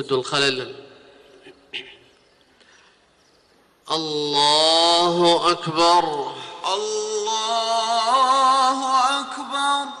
سد الخلل. الله أكبر. الله أكبر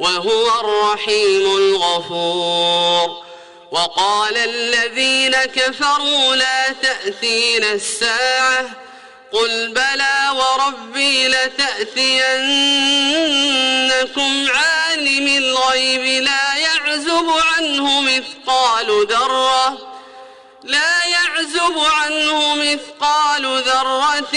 وهو الرحيم الغفور. وقال الذين كفروا لا تأتينا الساعة قل بلى وربي لتأتينكم عالم الغيب لا يعزب عنه مثقال ذرة لا يعزب عنه مثقال ذرة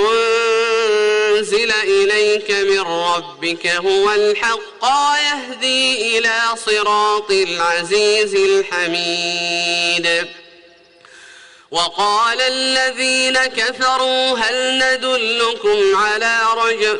أنزل إليك من ربك هو الحق يهدي إلى صراط العزيز الحميد. وقال الذين كفروا هل ندلكم على رجل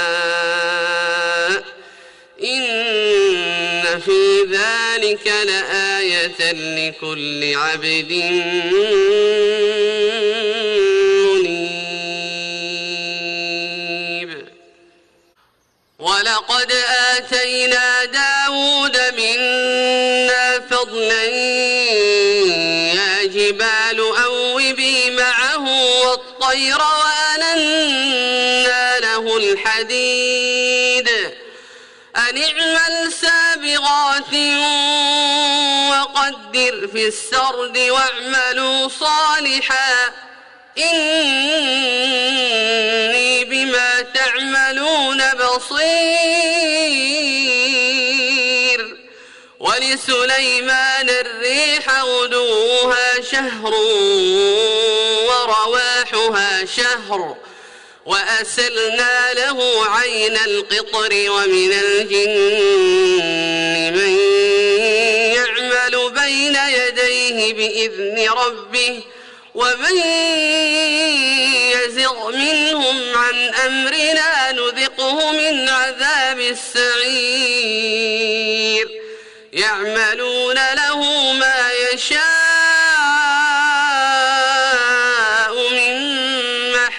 ذلك لآية لكل عبد منيب. ولقد آتينا داود منا فضلا يا جبال أوبي معه والطير اعمل سابغات وقدر في السرد واعملوا صالحا. إني بما تعملون بصير. ولسليمان الريح غدوها شهر ورواحها شهر. وأسلنا له عين القطر ومن الجن من يعمل بين يديه بإذن ربه ومن يزغ منهم عن أمرنا نذقه من عذاب السعير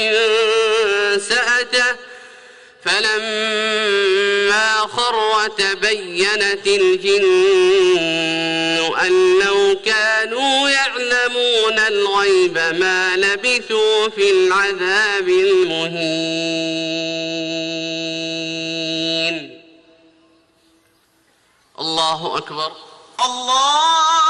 من سأته فلما خر تبينت الجن أن لو كانوا يعلمون الغيب ما لبثوا في العذاب المهين. الله أكبر. الله